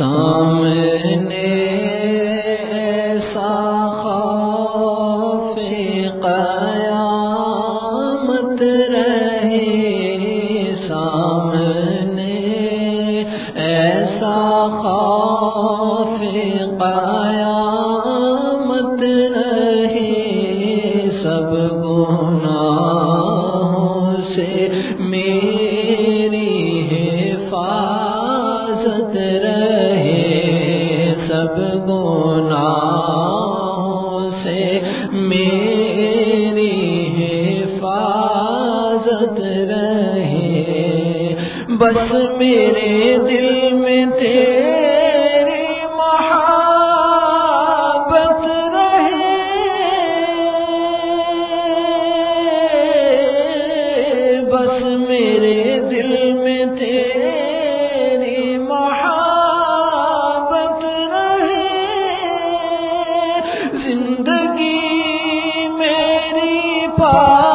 سامنے ایسا خوف قیامت رہے سامنے ایسا خوف قیامت رہے۔ سب گناہوں سے میری حفاظت رہے۔ بس میرے دل میں تیری محبت رہے۔ بس میرے دل میں تیری محبت رہے۔ زندگی میری پابند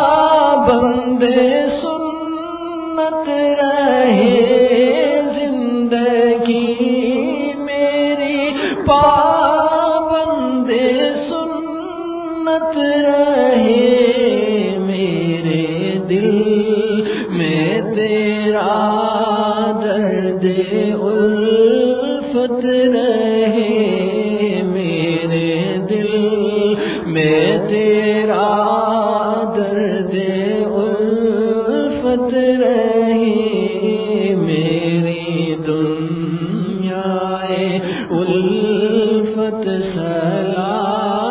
رہے میرے دل میں تیرا درد الفت رہے میری دنیا الفت سلامت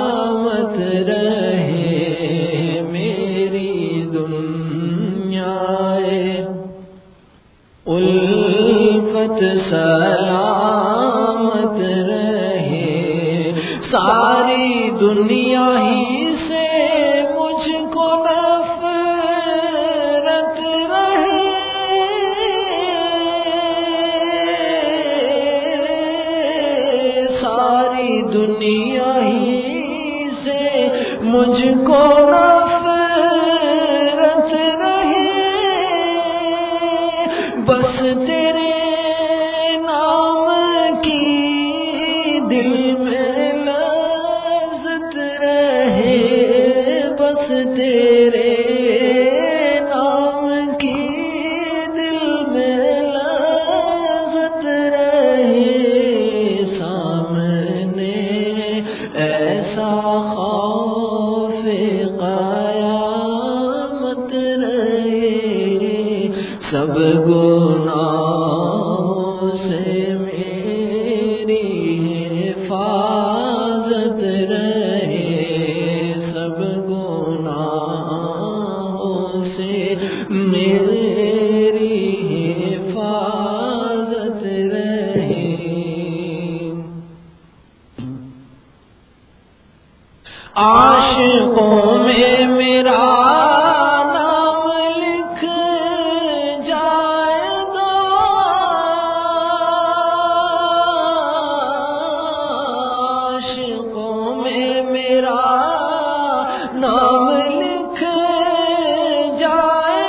رہے میری دنیا الفت سلامت رہے۔ ساری دنیا ہی تیرے نام کی دل میں لذت رہے سامنے ایسا خوف قیامت رہے سب گناہوں سے میری حفاظت رہے عاشقوں میں میرا نام لکھ جائے گا عاشقوں میں میرا نام لکھ جائے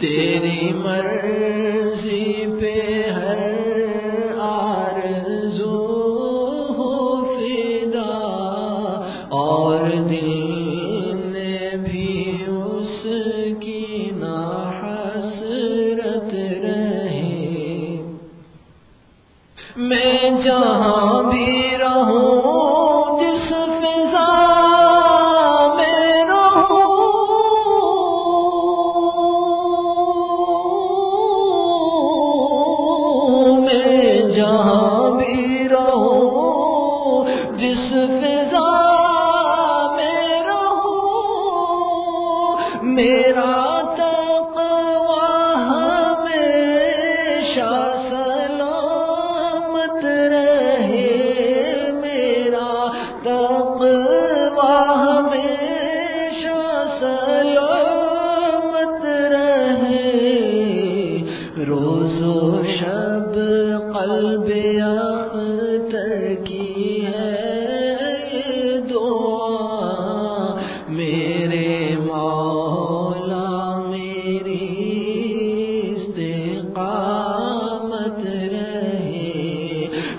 تیری مر میرا تقوی ہمیشہ سلامت رہے میرا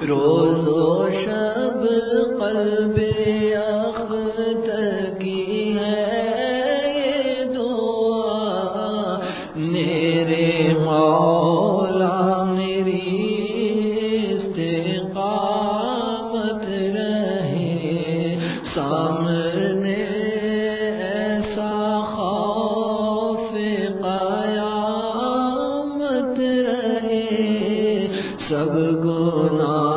روز و شب قلب اختر کی ہے دعا۔ میرے مولا، میری استقامت رہے۔ سامنے ایسا خوف قیامت رہے۔ سب گناہ